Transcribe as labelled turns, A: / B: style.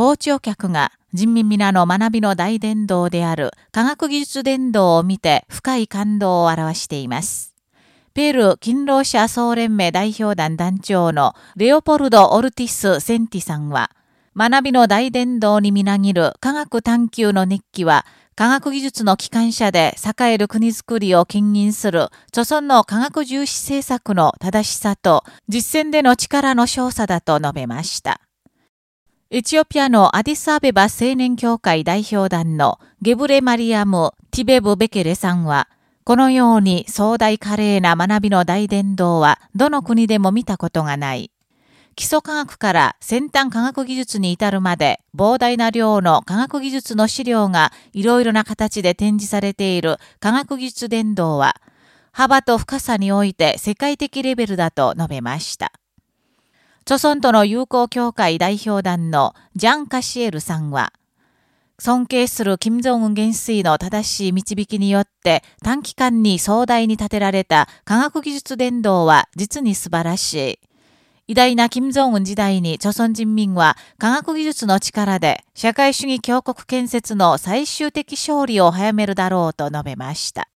A: 訪朝客が人民皆の学びの大伝道である科学技術伝道を見て深い感動を表しています。ペルー勤労者総連盟代表団団長のレオポルド・オルティス・センティさんは、学びの大伝道にみなぎる科学探求の日記は、科学技術の機関車で栄える国づくりを牽引する、著村の科学重視政策の正しさと実践での力の少佐だと述べました。エチオピアのアディスアベバ青年協会代表団のゲブレ・マリアム・ティベブ・ベケレさんは、このように壮大華麗な学びの大伝道はどの国でも見たことがない。基礎科学から先端科学技術に至るまで膨大な量の科学技術の資料がいろいろな形で展示されている科学技術伝道は幅と深さにおいて世界的レベルだと述べました。著村との友好協会代表団のジャン・カシエルさんは、尊敬する金正恩元帥の正しい導きによって短期間に壮大に建てられた科学技術伝道は実に素晴らしい。偉大な金正恩時代に朝鮮人民は科学技術の力で社会主義強国建設の最終的勝利を早めるだろうと述べました。